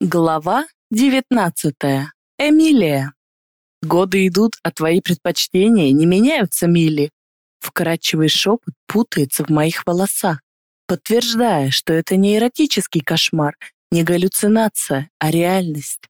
Глава 19. Эмилия. Годы идут, а твои предпочтения не меняются, Милли. Вкрадчивый шепот путается в моих волосах, подтверждая, что это не эротический кошмар, не галлюцинация, а реальность.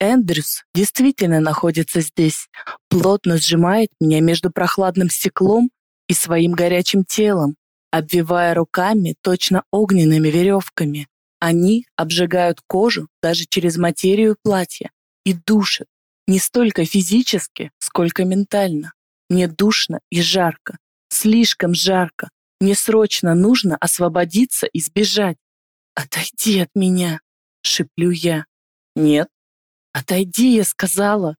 Эндрюс действительно находится здесь, плотно сжимает меня между прохладным стеклом и своим горячим телом, обвивая руками точно огненными веревками. Они обжигают кожу даже через материю платья и душат не столько физически, сколько ментально. Мне душно и жарко, слишком жарко. Мне срочно нужно освободиться и сбежать. «Отойди от меня!» — шеплю я. «Нет». «Отойди!» — я сказала.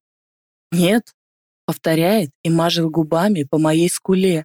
«Нет», — повторяет и мажет губами по моей скуле.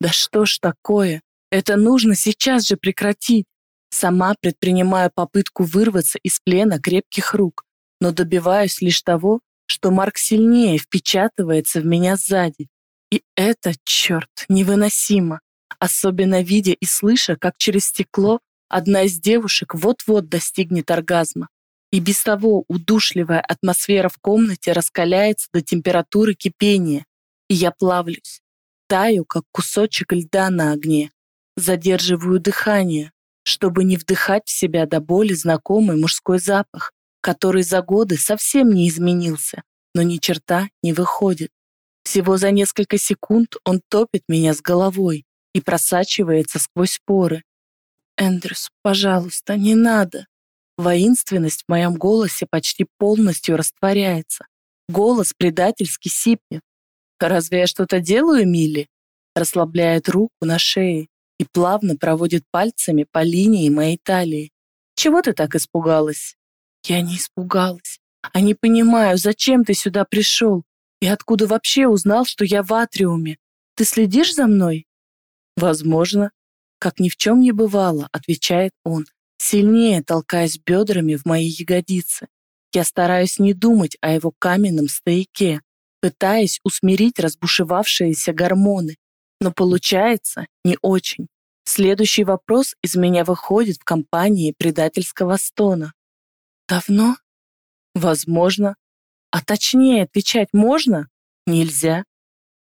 «Да что ж такое? Это нужно сейчас же прекратить!» Сама предпринимаю попытку вырваться из плена крепких рук, но добиваюсь лишь того, что Марк сильнее впечатывается в меня сзади. И это, черт, невыносимо. Особенно видя и слыша, как через стекло одна из девушек вот-вот достигнет оргазма. И без того удушливая атмосфера в комнате раскаляется до температуры кипения. И я плавлюсь. Таю, как кусочек льда на огне. Задерживаю дыхание, чтобы не вдыхать в себя до боли знакомый мужской запах, который за годы совсем не изменился, но ни черта не выходит. Всего за несколько секунд он топит меня с головой и просачивается сквозь поры. «Эндрюс, пожалуйста, не надо!» Воинственность в моем голосе почти полностью растворяется. Голос предательски сипнет. «Разве я что-то делаю, Милли?» Расслабляет руку на шее и плавно проводит пальцами по линии моей талии. «Чего ты так испугалась?» «Я не испугалась, а не понимаю, зачем ты сюда пришел и откуда вообще узнал, что я в атриуме. Ты следишь за мной?» «Возможно». «Как ни в чем не бывало», — отвечает он, сильнее толкаясь бедрами в мои ягодицы. Я стараюсь не думать о его каменном стояке, пытаясь усмирить разбушевавшиеся гормоны, но получается не очень. Следующий вопрос из меня выходит в компании предательского стона. Давно? Возможно. А точнее отвечать можно? Нельзя.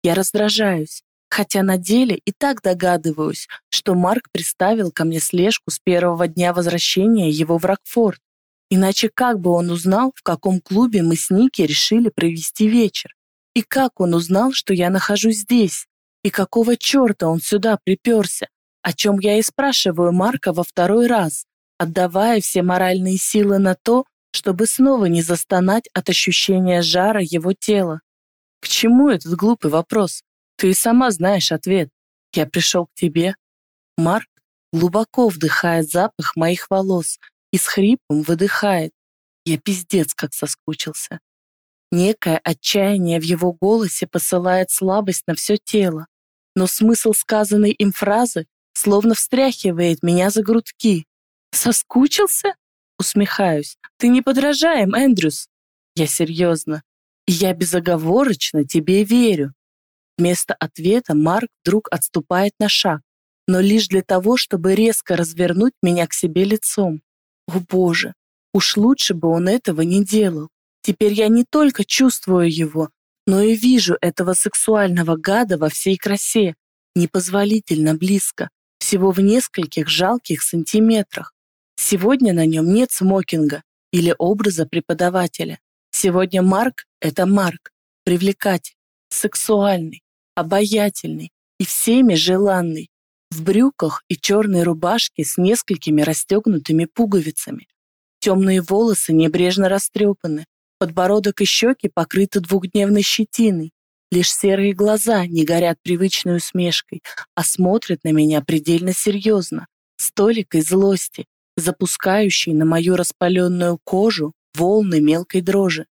Я раздражаюсь, хотя на деле и так догадываюсь, что Марк приставил ко мне слежку с первого дня возвращения его в Рокфорд. Иначе как бы он узнал, в каком клубе мы с Ники решили провести вечер? И как он узнал, что я нахожусь здесь? И какого черта он сюда приперся? О чем я и спрашиваю Марка во второй раз, отдавая все моральные силы на то, чтобы снова не застонать от ощущения жара его тела. К чему этот глупый вопрос? Ты и сама знаешь ответ. Я пришел к тебе. Марк глубоко вдыхает запах моих волос и с хрипом выдыхает. Я пиздец как соскучился. Некое отчаяние в его голосе посылает слабость на все тело но смысл сказанной им фразы словно встряхивает меня за грудки. «Соскучился?» Усмехаюсь. «Ты не подражаем, Эндрюс!» «Я серьезно. И я безоговорочно тебе верю». Вместо ответа Марк вдруг отступает на шаг, но лишь для того, чтобы резко развернуть меня к себе лицом. О боже, уж лучше бы он этого не делал. Теперь я не только чувствую его, но и вижу этого сексуального гада во всей красе, непозволительно близко, всего в нескольких жалких сантиметрах. Сегодня на нем нет смокинга или образа преподавателя. Сегодня Марк — это Марк, привлекательный, сексуальный, обаятельный и всеми желанный, в брюках и черной рубашке с несколькими расстегнутыми пуговицами. Темные волосы небрежно растрепаны, Подбородок и щеки покрыты двухдневной щетиной. Лишь серые глаза не горят привычной усмешкой, а смотрят на меня предельно серьезно, с толикой злости, запускающей на мою распаленную кожу волны мелкой дрожи.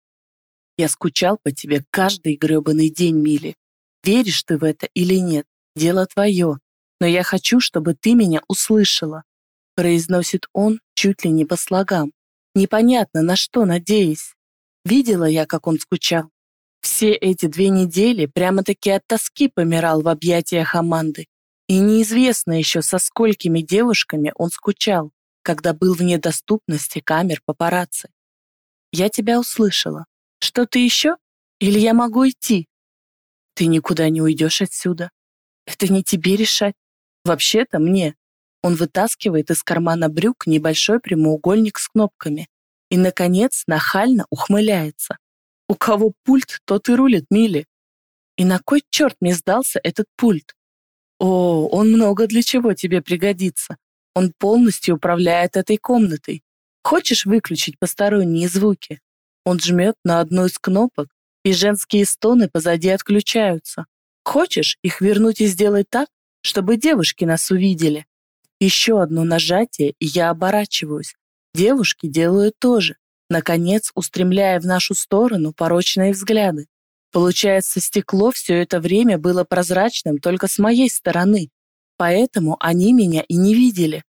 Я скучал по тебе каждый гребаный день, Мили. Веришь ты в это или нет, дело твое, но я хочу, чтобы ты меня услышала. Произносит он чуть ли не по слогам. Непонятно, на что надеясь. Видела я, как он скучал. Все эти две недели прямо-таки от тоски помирал в объятиях Аманды. И неизвестно еще, со сколькими девушками он скучал. когда был вне доступности камер папарацци. Я тебя услышала. Что-то еще? Или я могу идти? Ты никуда не уйдешь отсюда. Это не тебе решать. Вообще-то мне. Он вытаскивает из кармана брюк небольшой прямоугольник с кнопками и, наконец, нахально ухмыляется. У кого пульт, тот и рулит, Мили. И на кой черт мне сдался этот пульт? О, он много для чего тебе пригодится. Он полностью управляет этой комнатой. Хочешь выключить посторонние звуки? Он жмет на одну из кнопок, и женские стоны позади отключаются. Хочешь их вернуть и сделать так, чтобы девушки нас увидели? Еще одно нажатие, и я оборачиваюсь. Девушки делают то же, наконец устремляя в нашу сторону порочные взгляды. Получается, стекло все это время было прозрачным только с моей стороны, поэтому они меня и не видели.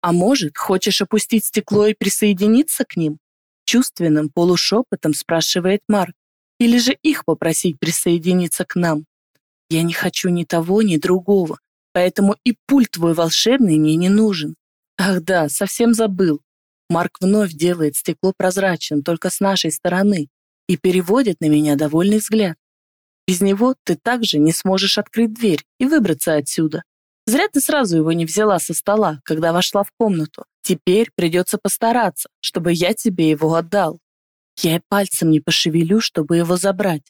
А может, хочешь опустить стекло и присоединиться к ним? Чувственным полушепотом спрашивает Марк. Или же их попросить присоединиться к нам? Я не хочу ни того, ни другого, поэтому и пульт твой волшебный мне не нужен. Ах да, совсем забыл. Марк вновь делает стекло прозрачным только с нашей стороны, и переводит на меня довольный взгляд. Без него ты также не сможешь открыть дверь и выбраться отсюда. Зря ты сразу его не взяла со стола, когда вошла в комнату. Теперь придется постараться, чтобы я тебе его отдал. Я и пальцем не пошевелю, чтобы его забрать.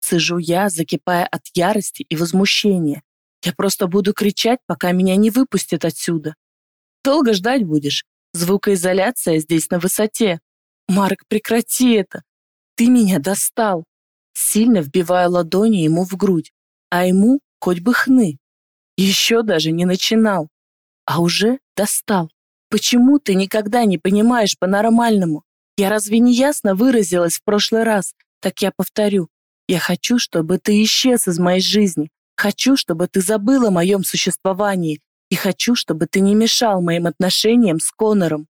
Сижу я, закипая от ярости и возмущения. Я просто буду кричать, пока меня не выпустят отсюда. Долго ждать будешь. Звукоизоляция здесь на высоте. Марк, прекрати это. Ты меня достал!» Сильно вбивая ладони ему в грудь, а ему хоть бы хны. Еще даже не начинал, а уже достал. Почему ты никогда не понимаешь по-нормальному? Я разве не ясно выразилась в прошлый раз? Так я повторю. Я хочу, чтобы ты исчез из моей жизни. Хочу, чтобы ты забыл о моем существовании. И хочу, чтобы ты не мешал моим отношениям с Конором.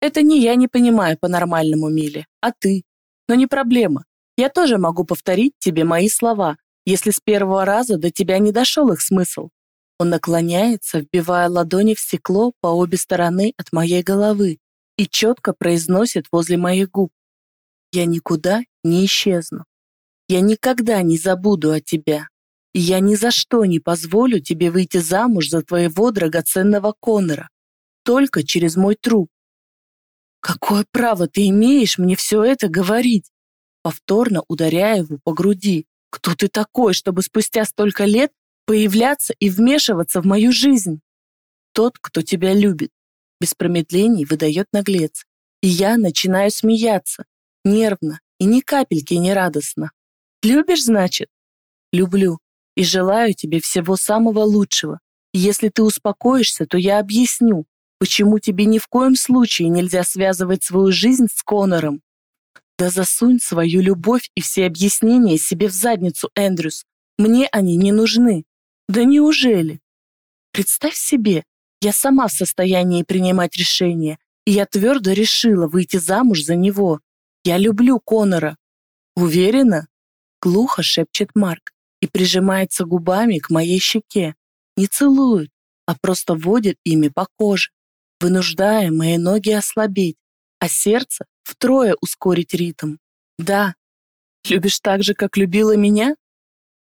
Это не я не понимаю по-нормальному, Миле, а ты. Но не проблема. Я тоже могу повторить тебе мои слова, если с первого раза до тебя не дошел их смысл. Он наклоняется, вбивая ладони в стекло по обе стороны от моей головы и четко произносит возле моих губ. Я никуда не исчезну. Я никогда не забуду о тебя. Я ни за что не позволю тебе выйти замуж за твоего драгоценного Конора. Только через мой труп. «Какое право ты имеешь мне все это говорить?» Повторно ударяя его по груди. «Кто ты такой, чтобы спустя столько лет появляться и вмешиваться в мою жизнь?» «Тот, кто тебя любит», без промедлений выдает наглец. И я начинаю смеяться, нервно и ни капельки не радостно. «Любишь, значит?» «Люблю и желаю тебе всего самого лучшего. Если ты успокоишься, то я объясню, Почему тебе ни в коем случае нельзя связывать свою жизнь с Конором? Да засунь свою любовь и все объяснения себе в задницу, Эндрюс. Мне они не нужны. Да неужели? Представь себе, я сама в состоянии принимать решения, и я твердо решила выйти замуж за него. Я люблю Конора. Уверена? Глухо шепчет Марк и прижимается губами к моей щеке. Не целует, а просто водит ими по коже вынуждая мои ноги ослабеть, а сердце втрое ускорить ритм. Да, любишь так же, как любила меня?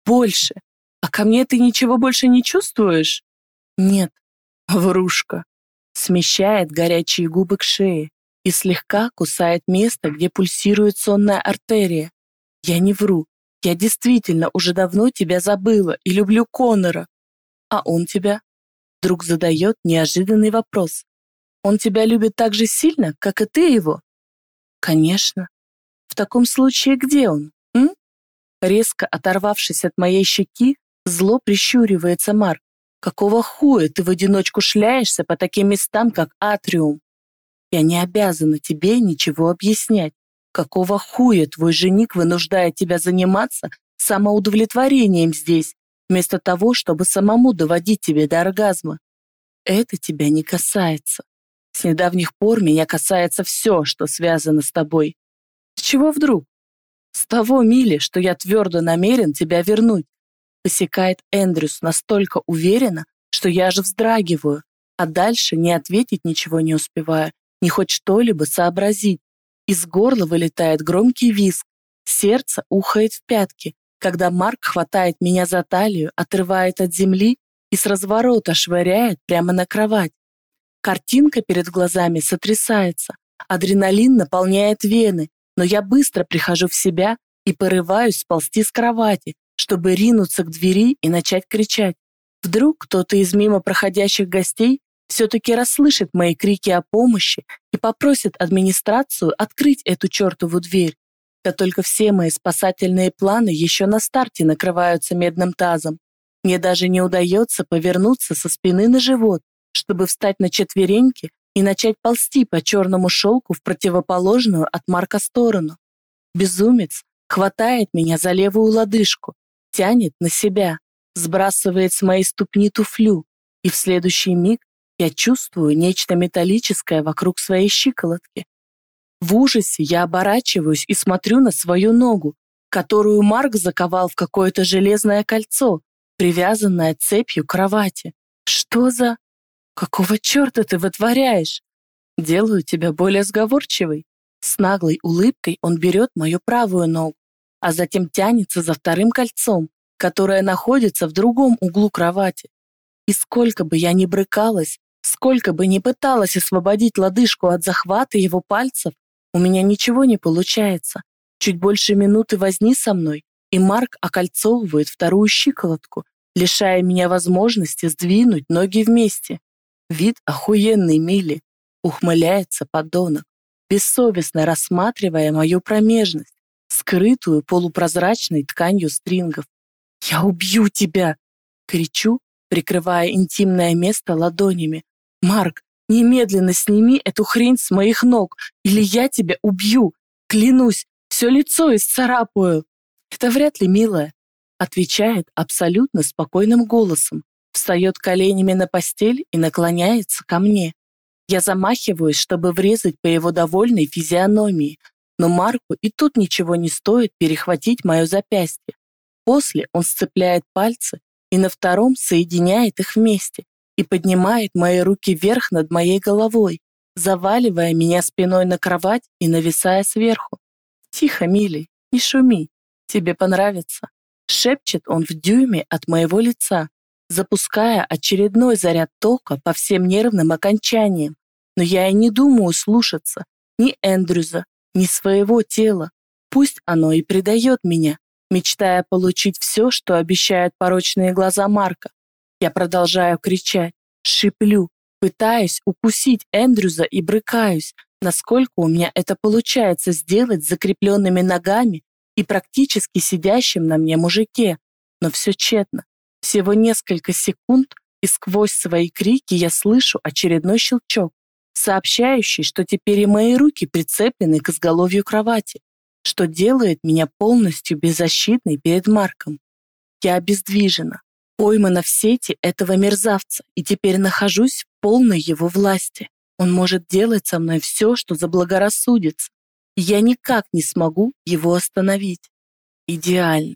Больше. А ко мне ты ничего больше не чувствуешь? Нет, врушка. Смещает горячие губы к шее и слегка кусает место, где пульсирует сонная артерия. Я не вру. Я действительно уже давно тебя забыла и люблю Конора. А он тебя? Вдруг задает неожиданный вопрос. Он тебя любит так же сильно, как и ты его? Конечно. В таком случае где он? М? Резко оторвавшись от моей щеки, зло прищуривается Марк. Какого хуя ты в одиночку шляешься по таким местам, как Атриум? Я не обязана тебе ничего объяснять. Какого хуя твой жених вынуждает тебя заниматься самоудовлетворением здесь, вместо того, чтобы самому доводить тебя до оргазма? Это тебя не касается. С недавних пор меня касается все, что связано с тобой. С чего вдруг? С того, Мили, что я твердо намерен тебя вернуть. Посекает Эндрюс настолько уверенно, что я же вздрагиваю, А дальше не ответить ничего не успеваю, ни хоть что-либо сообразить. Из горла вылетает громкий визг, сердце ухает в пятки, когда Марк хватает меня за талию, отрывает от земли и с разворота швыряет прямо на кровать. Картинка перед глазами сотрясается, адреналин наполняет вены, но я быстро прихожу в себя и порываюсь сползти с кровати, чтобы ринуться к двери и начать кричать. Вдруг кто-то из мимо проходящих гостей все-таки расслышит мои крики о помощи и попросит администрацию открыть эту чертову дверь. Да только все мои спасательные планы еще на старте накрываются медным тазом. Мне даже не удается повернуться со спины на живот, чтобы встать на четвереньки и начать ползти по черному шелку в противоположную от Марка сторону. Безумец хватает меня за левую лодыжку, тянет на себя, сбрасывает с моей ступни туфлю, и в следующий миг я чувствую нечто металлическое вокруг своей щиколотки. В ужасе я оборачиваюсь и смотрю на свою ногу, которую Марк заковал в какое-то железное кольцо, привязанное цепью к кровати. Что за... Какого черта ты вытворяешь? Делаю тебя более сговорчивой. С наглой улыбкой он берет мою правую ногу, а затем тянется за вторым кольцом, которое находится в другом углу кровати. И сколько бы я ни брыкалась, сколько бы ни пыталась освободить лодыжку от захвата его пальцев, у меня ничего не получается. Чуть больше минуты возни со мной, и Марк окольцовывает вторую щиколотку, лишая меня возможности сдвинуть ноги вместе. Вид охуенный Милли, ухмыляется подонок, бессовестно рассматривая мою промежность, скрытую полупрозрачной тканью стрингов. «Я убью тебя!» — кричу, прикрывая интимное место ладонями. «Марк, немедленно сними эту хрень с моих ног, или я тебя убью! Клянусь, все лицо исцарапаю!» «Это вряд ли, милая», — отвечает абсолютно спокойным голосом, встает коленями на постель и наклоняется ко мне. Я замахиваюсь, чтобы врезать по его довольной физиономии, но Марку и тут ничего не стоит перехватить мое запястье. После он сцепляет пальцы и на втором соединяет их вместе и поднимает мои руки вверх над моей головой, заваливая меня спиной на кровать и нависая сверху. «Тихо, милый, не шуми, тебе понравится», — шепчет он в дюйме от моего лица, запуская очередной заряд тока по всем нервным окончаниям. Но я и не думаю слушаться ни Эндрюза, ни своего тела. Пусть оно и предает меня, мечтая получить все, что обещают порочные глаза Марка. Я продолжаю кричать, шиплю, пытаюсь укусить Эндрюза и брыкаюсь, насколько у меня это получается сделать с закрепленными ногами и практически сидящим на мне мужике. Но все тщетно. Всего несколько секунд, и сквозь свои крики я слышу очередной щелчок, сообщающий, что теперь и мои руки прицеплены к изголовью кровати что делает меня полностью беззащитной перед Марком. Я обездвижена, поймана в сети этого мерзавца и теперь нахожусь в полной его власти. Он может делать со мной все, что заблагорассудится, и я никак не смогу его остановить. Идеально,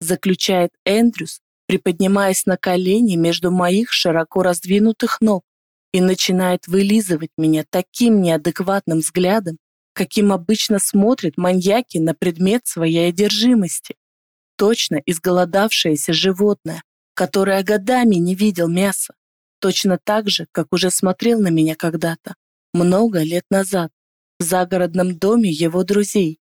заключает Эндрюс, приподнимаясь на колени между моих широко раздвинутых ног и начинает вылизывать меня таким неадекватным взглядом, каким обычно смотрят маньяки на предмет своей одержимости. Точно изголодавшееся животное, которое годами не видел мяса. Точно так же, как уже смотрел на меня когда-то, много лет назад, в загородном доме его друзей,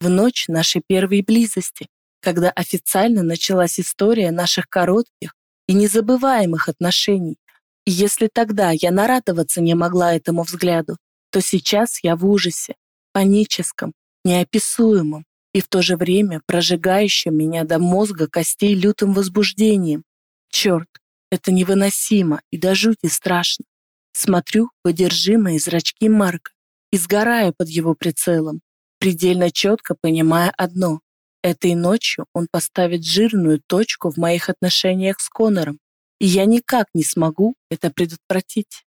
в ночь нашей первой близости, когда официально началась история наших коротких и незабываемых отношений. И если тогда я нарадоваться не могла этому взгляду, то сейчас я в ужасе, паническом, неописуемом и в то же время прожигающем меня до мозга костей лютым возбуждением. Черт, это невыносимо и до жути страшно. Смотрю в одержимые зрачки Марка и сгораю под его прицелом, предельно четко понимая одно. Этой ночью он поставит жирную точку в моих отношениях с Конором, и я никак не смогу это предотвратить.